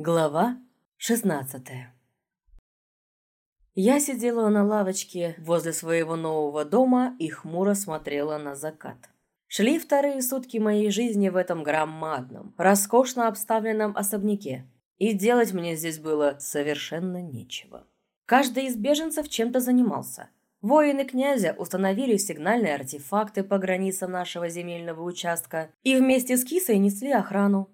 Глава 16 Я сидела на лавочке возле своего нового дома и хмуро смотрела на закат. Шли вторые сутки моей жизни в этом громадном, роскошно обставленном особняке, и делать мне здесь было совершенно нечего. Каждый из беженцев чем-то занимался. Воины князя установили сигнальные артефакты по границам нашего земельного участка и вместе с кисой несли охрану.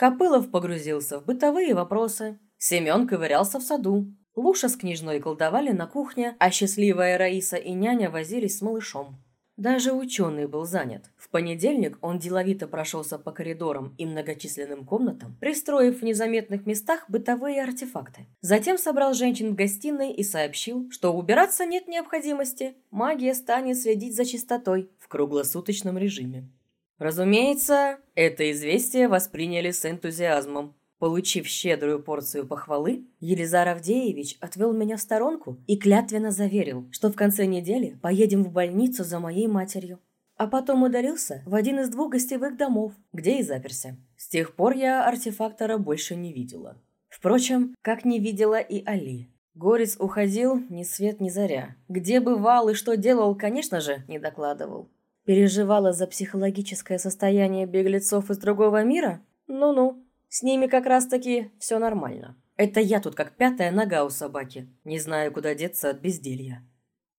Копылов погрузился в бытовые вопросы. Семен ковырялся в саду. Луша с княжной колдовали на кухне, а счастливая Раиса и няня возились с малышом. Даже ученый был занят. В понедельник он деловито прошелся по коридорам и многочисленным комнатам, пристроив в незаметных местах бытовые артефакты. Затем собрал женщин в гостиной и сообщил, что убираться нет необходимости. Магия станет следить за чистотой в круглосуточном режиме. Разумеется, это известие восприняли с энтузиазмом. Получив щедрую порцию похвалы, Елизар Авдеевич отвел меня в сторонку и клятвенно заверил, что в конце недели поедем в больницу за моей матерью. А потом удалился в один из двух гостевых домов, где и заперся. С тех пор я артефактора больше не видела. Впрочем, как не видела и Али. Горец уходил ни свет ни заря. Где бывал и что делал, конечно же, не докладывал. Переживала за психологическое состояние беглецов из другого мира? Ну-ну, с ними как раз-таки все нормально. Это я тут как пятая нога у собаки. Не знаю, куда деться от безделья.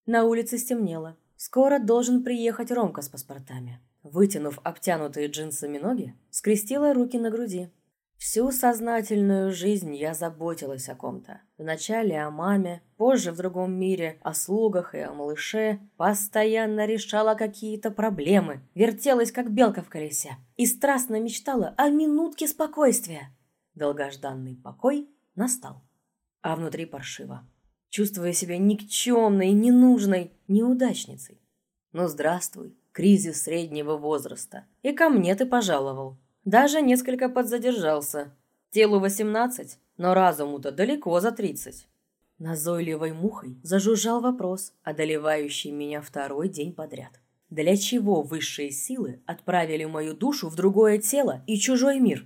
На улице стемнело. Скоро должен приехать Ромка с паспортами. Вытянув обтянутые джинсами ноги, скрестила руки на груди. Всю сознательную жизнь я заботилась о ком-то. Вначале о маме, позже в другом мире, о слугах и о малыше. Постоянно решала какие-то проблемы, вертелась как белка в колесе и страстно мечтала о минутке спокойствия. Долгожданный покой настал. А внутри паршиво. Чувствуя себя никчемной, ненужной, неудачницей. Ну, здравствуй, кризис среднего возраста. И ко мне ты пожаловал. Даже несколько подзадержался. Телу 18, но разуму-то далеко за 30. Назойливой мухой зажужжал вопрос, одолевающий меня второй день подряд. Для чего высшие силы отправили мою душу в другое тело и чужой мир?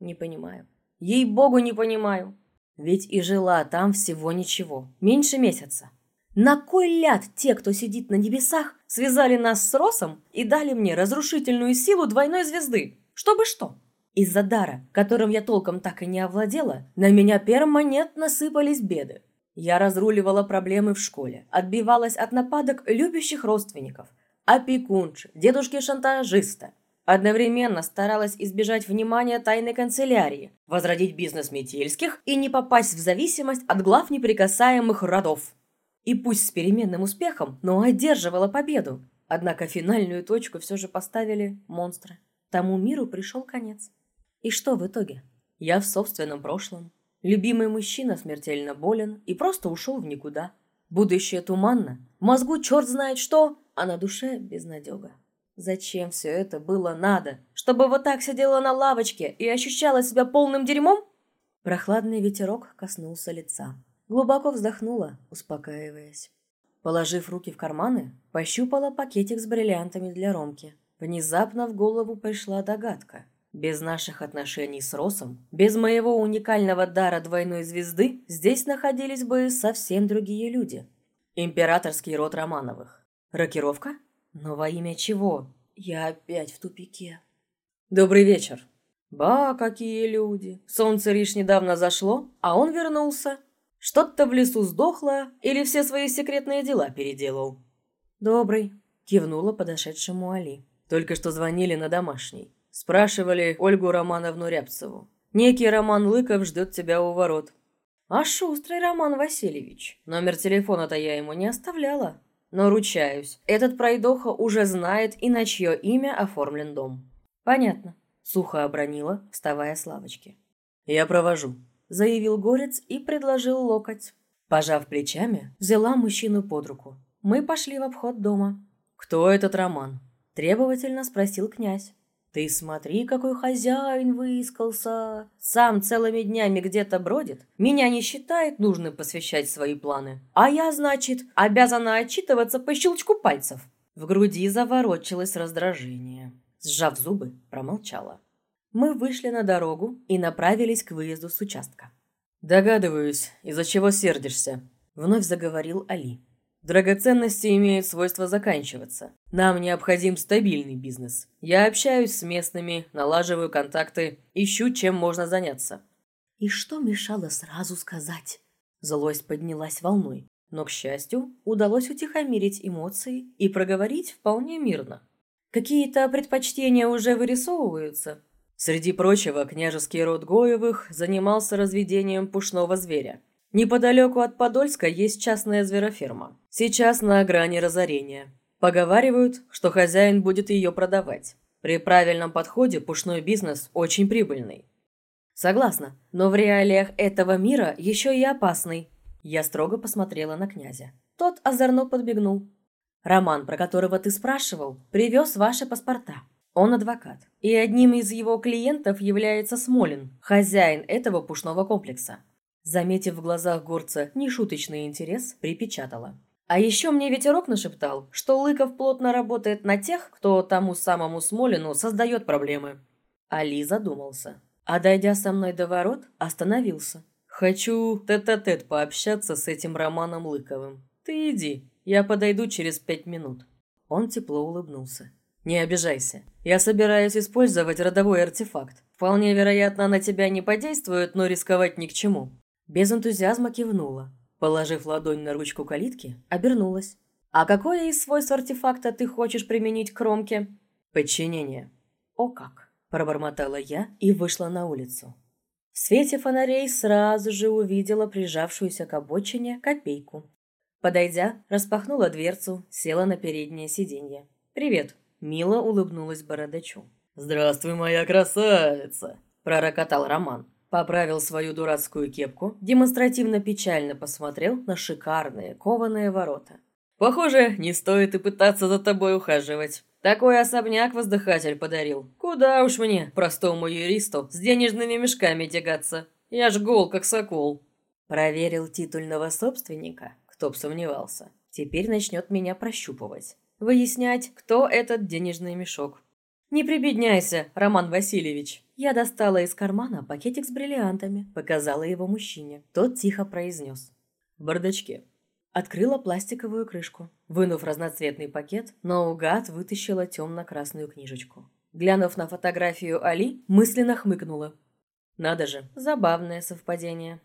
Не понимаю. Ей-богу, не понимаю. Ведь и жила там всего ничего, меньше месяца. На кой ляд те, кто сидит на небесах, связали нас с Росом и дали мне разрушительную силу двойной звезды? Чтобы что? Из-за дара, которым я толком так и не овладела, на меня перманентно сыпались беды. Я разруливала проблемы в школе, отбивалась от нападок любящих родственников, опекунши, дедушки-шантажиста. Одновременно старалась избежать внимания тайной канцелярии, возродить бизнес Метельских и не попасть в зависимость от глав неприкасаемых родов. И пусть с переменным успехом, но одерживала победу. Однако финальную точку все же поставили монстры. Тому миру пришел конец. И что в итоге? Я в собственном прошлом. Любимый мужчина смертельно болен и просто ушел в никуда. Будущее туманно, мозгу черт знает что, а на душе безнадега. Зачем все это было надо? Чтобы вот так сидела на лавочке и ощущала себя полным дерьмом? Прохладный ветерок коснулся лица. Глубоко вздохнула, успокаиваясь. Положив руки в карманы, пощупала пакетик с бриллиантами для Ромки. Внезапно в голову пришла догадка. Без наших отношений с Росом, без моего уникального дара двойной звезды, здесь находились бы совсем другие люди. Императорский род Романовых. Рокировка? Но во имя чего? Я опять в тупике. Добрый вечер. Ба, какие люди. Солнце лишь недавно зашло, а он вернулся. Что-то в лесу сдохло или все свои секретные дела переделал. Добрый. Кивнула подошедшему Али. Только что звонили на домашний. Спрашивали Ольгу Романовну Рябцеву. Некий Роман Лыков ждет тебя у ворот. А шустрый Роман Васильевич. Номер телефона-то я ему не оставляла. Но ручаюсь, этот пройдоха уже знает и на чье имя оформлен дом. Понятно. Сухо обронила, вставая с лавочки. «Я провожу», — заявил Горец и предложил локоть. Пожав плечами, взяла мужчину под руку. Мы пошли в обход дома. «Кто этот Роман?» Требовательно спросил князь. «Ты смотри, какой хозяин выискался! Сам целыми днями где-то бродит, меня не считает нужным посвящать свои планы, а я, значит, обязана отчитываться по щелчку пальцев!» В груди заворочилось раздражение. Сжав зубы, промолчала. Мы вышли на дорогу и направились к выезду с участка. «Догадываюсь, из-за чего сердишься», – вновь заговорил Али. «Драгоценности имеют свойство заканчиваться. Нам необходим стабильный бизнес. Я общаюсь с местными, налаживаю контакты, ищу, чем можно заняться». И что мешало сразу сказать? Злость поднялась волной, но, к счастью, удалось утихомирить эмоции и проговорить вполне мирно. Какие-то предпочтения уже вырисовываются, Среди прочего, княжеский род Гоевых занимался разведением пушного зверя. Неподалеку от Подольска есть частная звероферма. Сейчас на грани разорения. Поговаривают, что хозяин будет ее продавать. При правильном подходе пушной бизнес очень прибыльный. Согласна, но в реалиях этого мира еще и опасный. Я строго посмотрела на князя. Тот озорно подбегнул. Роман, про которого ты спрашивал, привез ваши паспорта. Он адвокат. И одним из его клиентов является Смолин, хозяин этого пушного комплекса. Заметив в глазах горца нешуточный интерес, припечатала. А еще мне ветерок нашептал, что Лыков плотно работает на тех, кто тому самому Смолину создает проблемы. Али задумался. А дойдя со мной до ворот, остановился. «Хочу тет-а-тет -тет пообщаться с этим Романом Лыковым. Ты иди, я подойду через пять минут». Он тепло улыбнулся. «Не обижайся. Я собираюсь использовать родовой артефакт. Вполне вероятно, на тебя не подействует, но рисковать ни к чему». Без энтузиазма кивнула. Положив ладонь на ручку калитки, обернулась. «А какое из свойств артефакта ты хочешь применить к кромке?» «Подчинение». «О как!» – пробормотала я и вышла на улицу. В свете фонарей сразу же увидела прижавшуюся к обочине копейку. Подойдя, распахнула дверцу, села на переднее сиденье. «Привет!» Мило улыбнулась бородачу. «Здравствуй, моя красавица!» – пророкотал Роман. Поправил свою дурацкую кепку, демонстративно печально посмотрел на шикарные кованые ворота. «Похоже, не стоит и пытаться за тобой ухаживать. Такой особняк воздыхатель подарил. Куда уж мне, простому юристу, с денежными мешками тягаться. Я ж гол, как сокол». Проверил титульного собственника, кто б сомневался. Теперь начнет меня прощупывать выяснять, кто этот денежный мешок. «Не прибедняйся, Роман Васильевич!» Я достала из кармана пакетик с бриллиантами, показала его мужчине. Тот тихо произнес. «В бардачке». Открыла пластиковую крышку. Вынув разноцветный пакет, наугад вытащила темно-красную книжечку. Глянув на фотографию Али, мысленно хмыкнула. Надо же, забавное совпадение.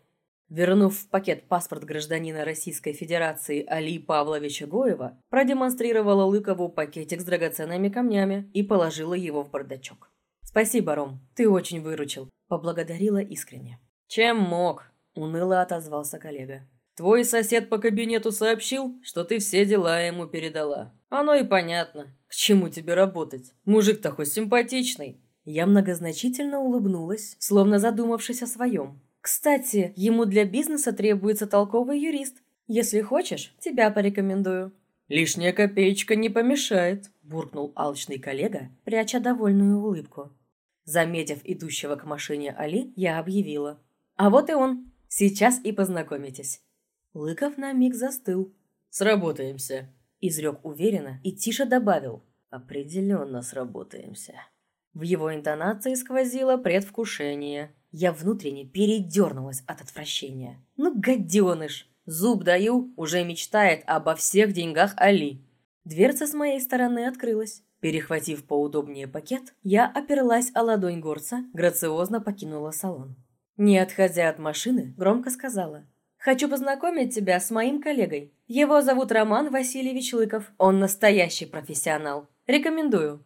Вернув в пакет паспорт гражданина Российской Федерации Али Павловича Гоева, продемонстрировала Лыкову пакетик с драгоценными камнями и положила его в бардачок. «Спасибо, Ром, ты очень выручил», – поблагодарила искренне. «Чем мог?» – уныло отозвался коллега. «Твой сосед по кабинету сообщил, что ты все дела ему передала. Оно и понятно. К чему тебе работать? Мужик-то хоть симпатичный». Я многозначительно улыбнулась, словно задумавшись о своем. Кстати, ему для бизнеса требуется толковый юрист. Если хочешь, тебя порекомендую». «Лишняя копеечка не помешает», – буркнул алчный коллега, пряча довольную улыбку. Заметив идущего к машине Али, я объявила. «А вот и он. Сейчас и познакомитесь». Лыков на миг застыл. «Сработаемся», – изрек уверенно и тише добавил. «Определенно сработаемся». В его интонации сквозило предвкушение. Я внутренне передернулась от отвращения. Ну, гаденыш! Зуб даю, уже мечтает обо всех деньгах Али. Дверца с моей стороны открылась. Перехватив поудобнее пакет, я оперлась о ладонь горца, грациозно покинула салон. Не отходя от машины, громко сказала. «Хочу познакомить тебя с моим коллегой. Его зовут Роман Васильевич Лыков. Он настоящий профессионал. Рекомендую».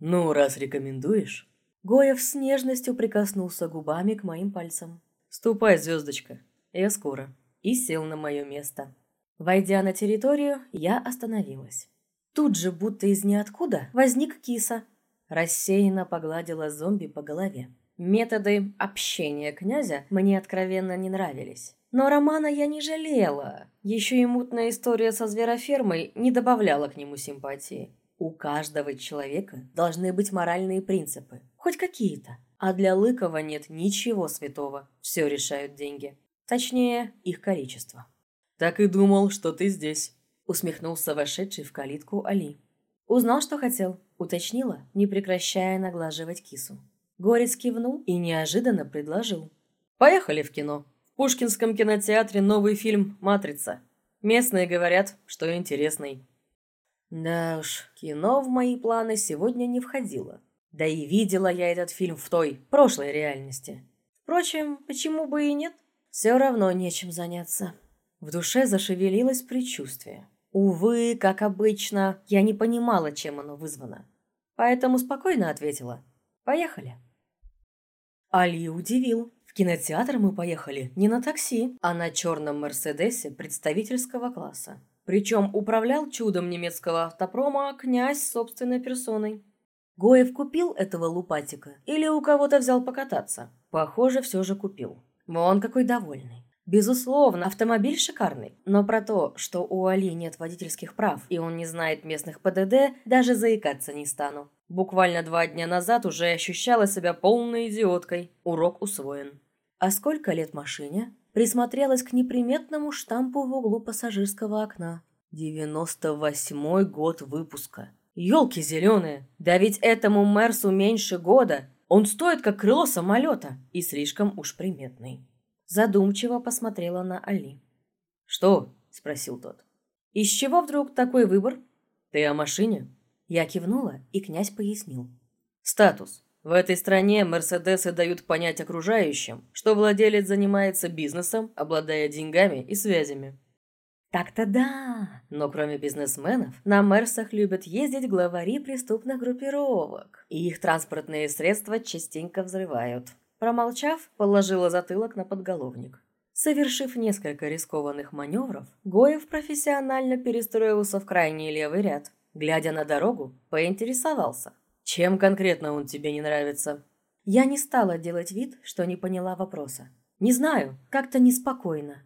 «Ну, раз рекомендуешь...» Гоев с нежностью прикоснулся губами к моим пальцам. «Ступай, звездочка, я скоро». И сел на мое место. Войдя на территорию, я остановилась. Тут же, будто из ниоткуда, возник киса. Рассеянно погладила зомби по голове. Методы общения князя мне откровенно не нравились. Но Романа я не жалела. Еще и мутная история со зверофермой не добавляла к нему симпатии. У каждого человека должны быть моральные принципы, хоть какие-то. А для Лыкова нет ничего святого, все решают деньги. Точнее, их количество. «Так и думал, что ты здесь», — усмехнулся вошедший в калитку Али. «Узнал, что хотел», — уточнила, не прекращая наглаживать кису. Горец кивнул и неожиданно предложил. «Поехали в кино. В Пушкинском кинотеатре новый фильм «Матрица». Местные говорят, что интересный». Да уж, кино в мои планы сегодня не входило. Да и видела я этот фильм в той, прошлой реальности. Впрочем, почему бы и нет? Все равно нечем заняться. В душе зашевелилось предчувствие. Увы, как обычно, я не понимала, чем оно вызвано. Поэтому спокойно ответила. «Поехали». Али удивил. В кинотеатр мы поехали не на такси, а на черном Мерседесе представительского класса. Причем управлял чудом немецкого автопрома князь собственной персоной. Гоев купил этого лупатика или у кого-то взял покататься? Похоже, все же купил. Вон какой довольный. Безусловно, автомобиль шикарный, но про то, что у Али нет водительских прав и он не знает местных ПДД, даже заикаться не стану. Буквально два дня назад уже ощущала себя полной идиоткой. Урок усвоен. А сколько лет машине? Присмотрелась к неприметному штампу в углу пассажирского окна. Девяносто восьмой год выпуска. Ёлки зеленые! Да ведь этому Мерсу меньше года. Он стоит как крыло самолета и слишком уж приметный. Задумчиво посмотрела на Али. «Что?» – спросил тот. «Из чего вдруг такой выбор?» «Ты о машине?» Я кивнула, и князь пояснил. «Статус. В этой стране Мерседесы дают понять окружающим, что владелец занимается бизнесом, обладая деньгами и связями. Так-то да. Но кроме бизнесменов, на Мерсах любят ездить главари преступных группировок. И их транспортные средства частенько взрывают. Промолчав, положила затылок на подголовник. Совершив несколько рискованных маневров, Гоев профессионально перестроился в крайний левый ряд. Глядя на дорогу, поинтересовался. «Чем конкретно он тебе не нравится?» Я не стала делать вид, что не поняла вопроса. «Не знаю, как-то неспокойно».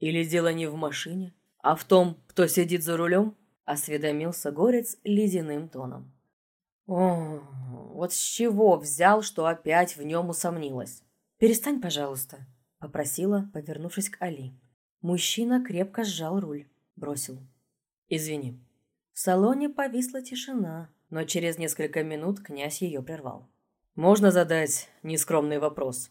«Или дело не в машине, а в том, кто сидит за рулем?» Осведомился Горец ледяным тоном. Вот с чего взял, что опять в нем усомнилась? «Перестань, пожалуйста», — попросила, повернувшись к Али. Мужчина крепко сжал руль, бросил. «Извини». В салоне повисла тишина, но через несколько минут князь ее прервал. «Можно задать нескромный вопрос?»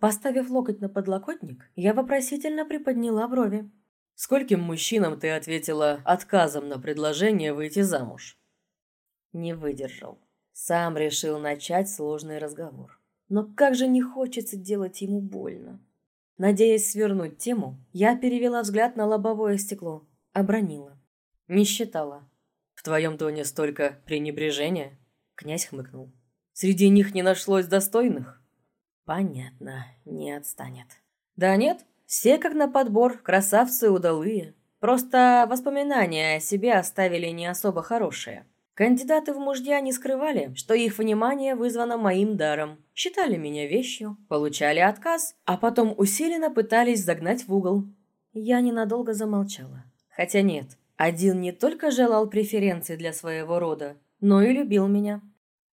Поставив локоть на подлокотник, я вопросительно приподняла брови. «Скольким мужчинам ты ответила отказом на предложение выйти замуж?» Не выдержал. Сам решил начать сложный разговор. Но как же не хочется делать ему больно. Надеясь свернуть тему, я перевела взгляд на лобовое стекло. Обронила. Не считала. «В твоем тоне столько пренебрежения?» Князь хмыкнул. «Среди них не нашлось достойных?» «Понятно, не отстанет». «Да нет, все как на подбор, красавцы удалые. Просто воспоминания о себе оставили не особо хорошие. Кандидаты в мужья не скрывали, что их внимание вызвано моим даром. Считали меня вещью, получали отказ, а потом усиленно пытались загнать в угол. Я ненадолго замолчала. Хотя нет, один не только желал преференций для своего рода, но и любил меня.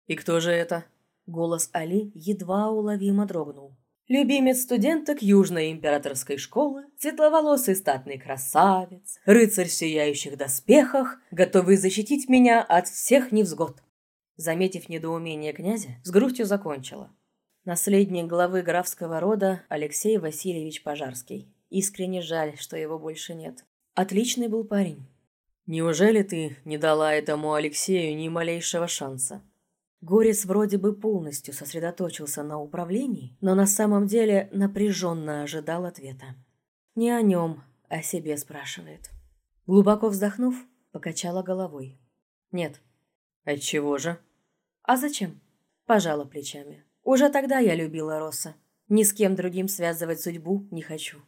«И кто же это?» Голос Али едва уловимо дрогнул. Любимец студенток Южной императорской школы, светловолосый статный красавец, рыцарь в сияющих доспехах, готовый защитить меня от всех невзгод. Заметив недоумение князя, с грустью закончила. Наследник главы графского рода Алексей Васильевич Пожарский. Искренне жаль, что его больше нет. Отличный был парень. «Неужели ты не дала этому Алексею ни малейшего шанса?» Горец вроде бы полностью сосредоточился на управлении, но на самом деле напряженно ожидал ответа. Не о нем, о себе спрашивает. Глубоко вздохнув, покачала головой. Нет. Отчего же? А зачем? Пожала плечами. Уже тогда я любила Росса. Ни с кем другим связывать судьбу не хочу.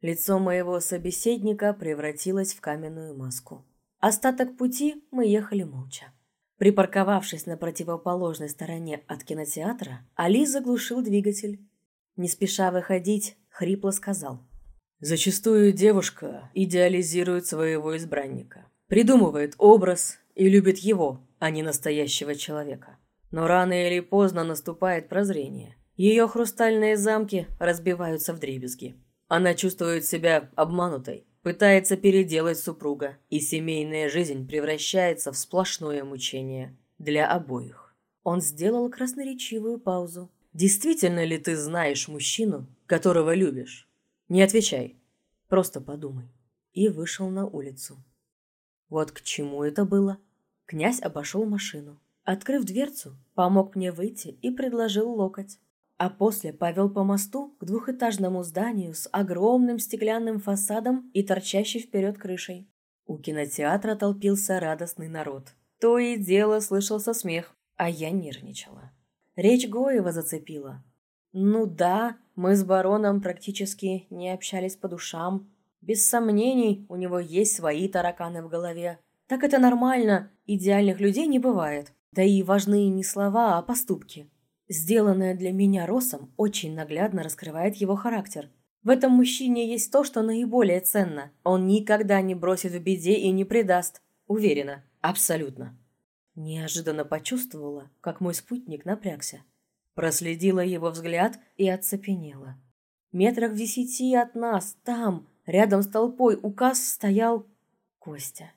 Лицо моего собеседника превратилось в каменную маску. Остаток пути мы ехали молча. Припарковавшись на противоположной стороне от кинотеатра, Али заглушил двигатель. Не спеша выходить, хрипло сказал. «Зачастую девушка идеализирует своего избранника, придумывает образ и любит его, а не настоящего человека. Но рано или поздно наступает прозрение. Ее хрустальные замки разбиваются в дребезги. Она чувствует себя обманутой, пытается переделать супруга, и семейная жизнь превращается в сплошное мучение для обоих. Он сделал красноречивую паузу. «Действительно ли ты знаешь мужчину, которого любишь? Не отвечай. Просто подумай». И вышел на улицу. Вот к чему это было? Князь обошел машину. Открыв дверцу, помог мне выйти и предложил локоть. А после повел по мосту к двухэтажному зданию с огромным стеклянным фасадом и торчащей вперед крышей. У кинотеатра толпился радостный народ. То и дело слышался смех, а я нервничала. Речь Гоева зацепила. Ну да, мы с бароном практически не общались по душам. Без сомнений, у него есть свои тараканы в голове. Так это нормально, идеальных людей не бывает. Да и важны не слова, а поступки. Сделанное для меня Росом очень наглядно раскрывает его характер. В этом мужчине есть то, что наиболее ценно. Он никогда не бросит в беде и не предаст. Уверена. Абсолютно. Неожиданно почувствовала, как мой спутник напрягся. Проследила его взгляд и оцепенела. Метрах в десяти от нас, там, рядом с толпой, указ стоял Костя.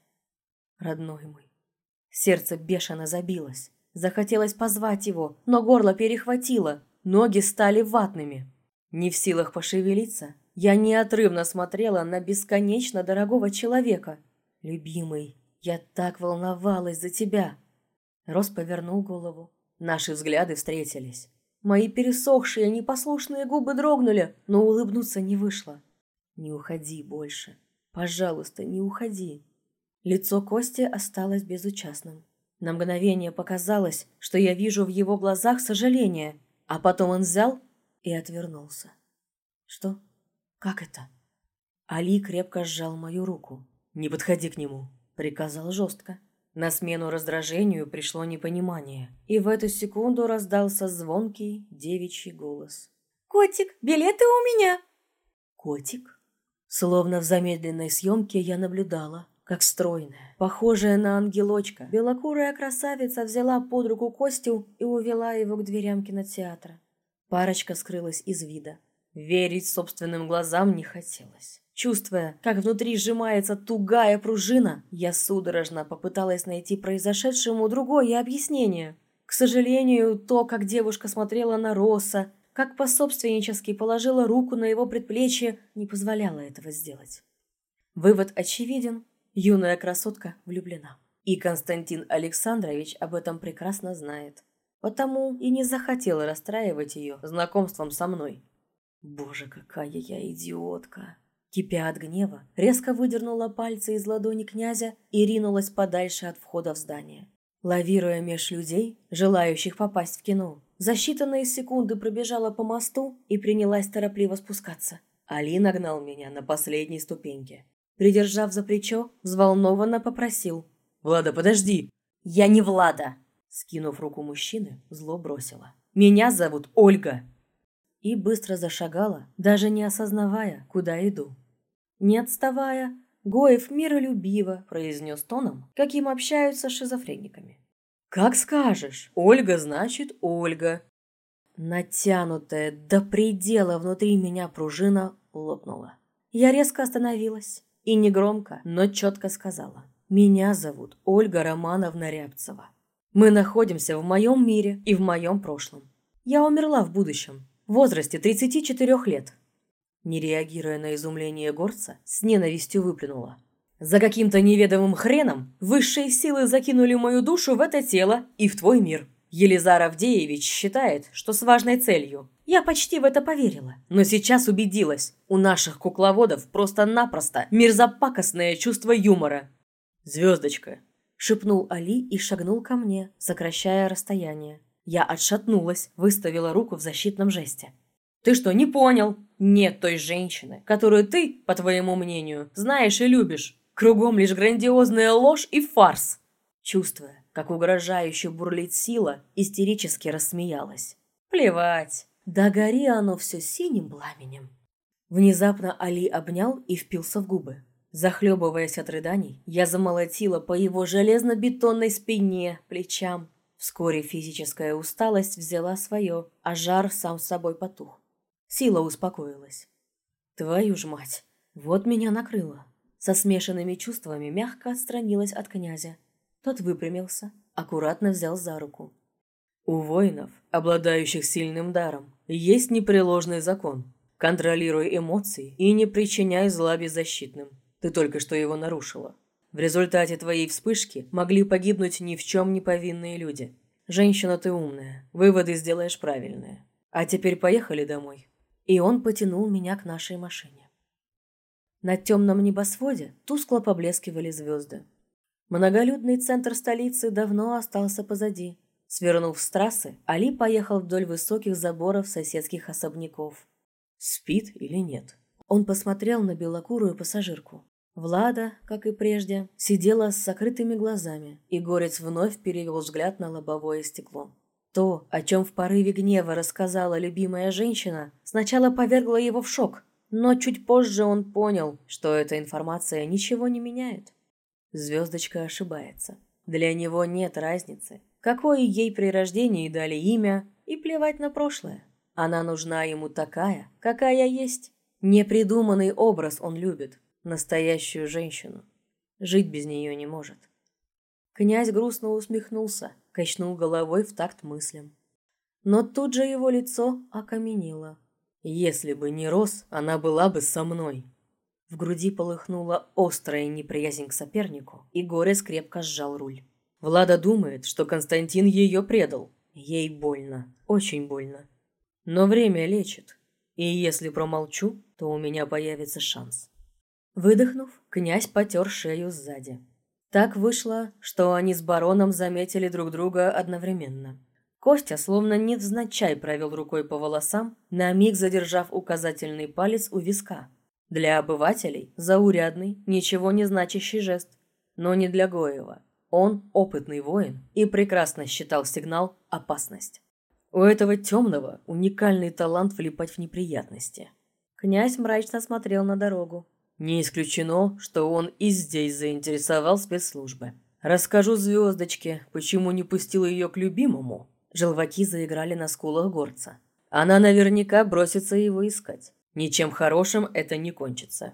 Родной мой. Сердце бешено забилось. Захотелось позвать его, но горло перехватило, ноги стали ватными. Не в силах пошевелиться, я неотрывно смотрела на бесконечно дорогого человека. «Любимый, я так волновалась за тебя!» Рос повернул голову. Наши взгляды встретились. Мои пересохшие, непослушные губы дрогнули, но улыбнуться не вышло. «Не уходи больше. Пожалуйста, не уходи». Лицо Кости осталось безучастным. На мгновение показалось, что я вижу в его глазах сожаление, а потом он взял и отвернулся. «Что? Как это?» Али крепко сжал мою руку. «Не подходи к нему», — приказал жестко. На смену раздражению пришло непонимание, и в эту секунду раздался звонкий девичий голос. «Котик, билеты у меня!» «Котик?» Словно в замедленной съемке я наблюдала, как стройная, похожая на ангелочка, белокурая красавица взяла под руку Костю и увела его к дверям кинотеатра. Парочка скрылась из вида. Верить собственным глазам не хотелось. Чувствуя, как внутри сжимается тугая пружина, я судорожно попыталась найти произошедшему другое объяснение. К сожалению, то, как девушка смотрела на Росса, как пособственнически положила руку на его предплечье, не позволяло этого сделать. Вывод очевиден, Юная красотка влюблена. И Константин Александрович об этом прекрасно знает. Потому и не захотела расстраивать ее знакомством со мной. Боже, какая я идиотка! Кипя от гнева, резко выдернула пальцы из ладони князя и ринулась подальше от входа в здание. Лавируя меж людей, желающих попасть в кино, за считанные секунды пробежала по мосту и принялась торопливо спускаться. Али нагнал меня на последней ступеньке. Придержав за плечо, взволнованно попросил. «Влада, подожди!» «Я не Влада!» Скинув руку мужчины, зло бросила. «Меня зовут Ольга!» И быстро зашагала, даже не осознавая, куда иду. Не отставая, Гоев миролюбиво произнес тоном, каким общаются с шизофрениками. «Как скажешь. Ольга значит Ольга». Натянутая до предела внутри меня пружина лопнула. Я резко остановилась, и негромко, но четко сказала. «Меня зовут Ольга Романовна Рябцева. Мы находимся в моем мире и в моем прошлом. Я умерла в будущем, в возрасте 34 лет». Не реагируя на изумление горца, с ненавистью выплюнула. «За каким-то неведомым хреном высшие силы закинули мою душу в это тело и в твой мир. Елизар Авдеевич считает, что с важной целью я почти в это поверила. Но сейчас убедилась. У наших кукловодов просто-напросто мерзопакостное чувство юмора. «Звездочка!» – шепнул Али и шагнул ко мне, сокращая расстояние. Я отшатнулась, выставила руку в защитном жесте. «Ты что, не понял? Нет той женщины, которую ты, по твоему мнению, знаешь и любишь. Кругом лишь грандиозная ложь и фарс!» Чувствуя, как угрожающе бурлит сила, истерически рассмеялась. «Плевать, да гори оно все синим пламенем. Внезапно Али обнял и впился в губы. Захлебываясь от рыданий, я замолотила по его железно-бетонной спине, плечам. Вскоре физическая усталость взяла свое, а жар сам с собой потух. Сила успокоилась. Твою ж мать, вот меня накрыло. Со смешанными чувствами мягко отстранилась от князя. Тот выпрямился, аккуратно взял за руку. У воинов, обладающих сильным даром, есть непреложный закон. Контролируй эмоции и не причиняй зла беззащитным. Ты только что его нарушила. В результате твоей вспышки могли погибнуть ни в чем не повинные люди. Женщина, ты умная. Выводы сделаешь правильные. А теперь поехали домой. И он потянул меня к нашей машине. На темном небосводе тускло поблескивали звезды. Многолюдный центр столицы давно остался позади. Свернув с трассы, Али поехал вдоль высоких заборов соседских особняков. Спит или нет? Он посмотрел на белокурую пассажирку. Влада, как и прежде, сидела с закрытыми глазами, и Горец вновь перевел взгляд на лобовое стекло. То, о чем в порыве гнева рассказала любимая женщина, сначала повергло его в шок, но чуть позже он понял, что эта информация ничего не меняет. Звездочка ошибается. Для него нет разницы, какое ей при рождении дали имя, и плевать на прошлое. Она нужна ему такая, какая есть. Непридуманный образ он любит, настоящую женщину. Жить без нее не может. Князь грустно усмехнулся, качнул головой в такт мыслям. Но тут же его лицо окаменело. «Если бы не Рос, она была бы со мной». В груди полыхнула острая неприязнь к сопернику, и Горец крепко сжал руль. Влада думает, что Константин ее предал. Ей больно, очень больно. Но время лечит. И если промолчу, то у меня появится шанс. Выдохнув, князь потер шею сзади. Так вышло, что они с бароном заметили друг друга одновременно. Костя словно невзначай провел рукой по волосам, на миг задержав указательный палец у виска. Для обывателей заурядный, ничего не значащий жест, но не для Гоева. Он опытный воин и прекрасно считал сигнал «опасность». У этого темного уникальный талант влипать в неприятности. Князь мрачно смотрел на дорогу. Не исключено, что он и здесь заинтересовал спецслужбы. Расскажу звездочке, почему не пустил ее к любимому. Желваки заиграли на скулах горца. Она наверняка бросится его искать. Ничем хорошим это не кончится.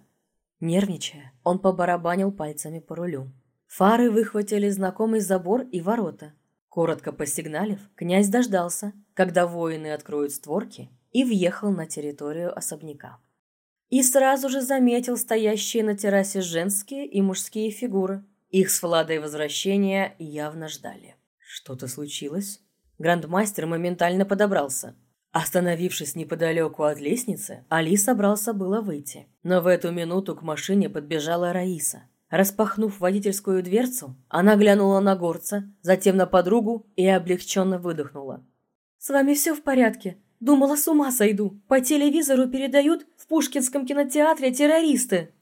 Нервничая, он побарабанил пальцами по рулю. Фары выхватили знакомый забор и ворота. Коротко посигналив, князь дождался, когда воины откроют створки, и въехал на территорию особняка. И сразу же заметил стоящие на террасе женские и мужские фигуры. Их с Владой возвращения явно ждали. Что-то случилось? Грандмастер моментально подобрался. Остановившись неподалеку от лестницы, Али собрался было выйти. Но в эту минуту к машине подбежала Раиса. Распахнув водительскую дверцу, она глянула на горца, затем на подругу и облегченно выдохнула. «С вами все в порядке? Думала, с ума сойду. По телевизору передают в Пушкинском кинотеатре террористы».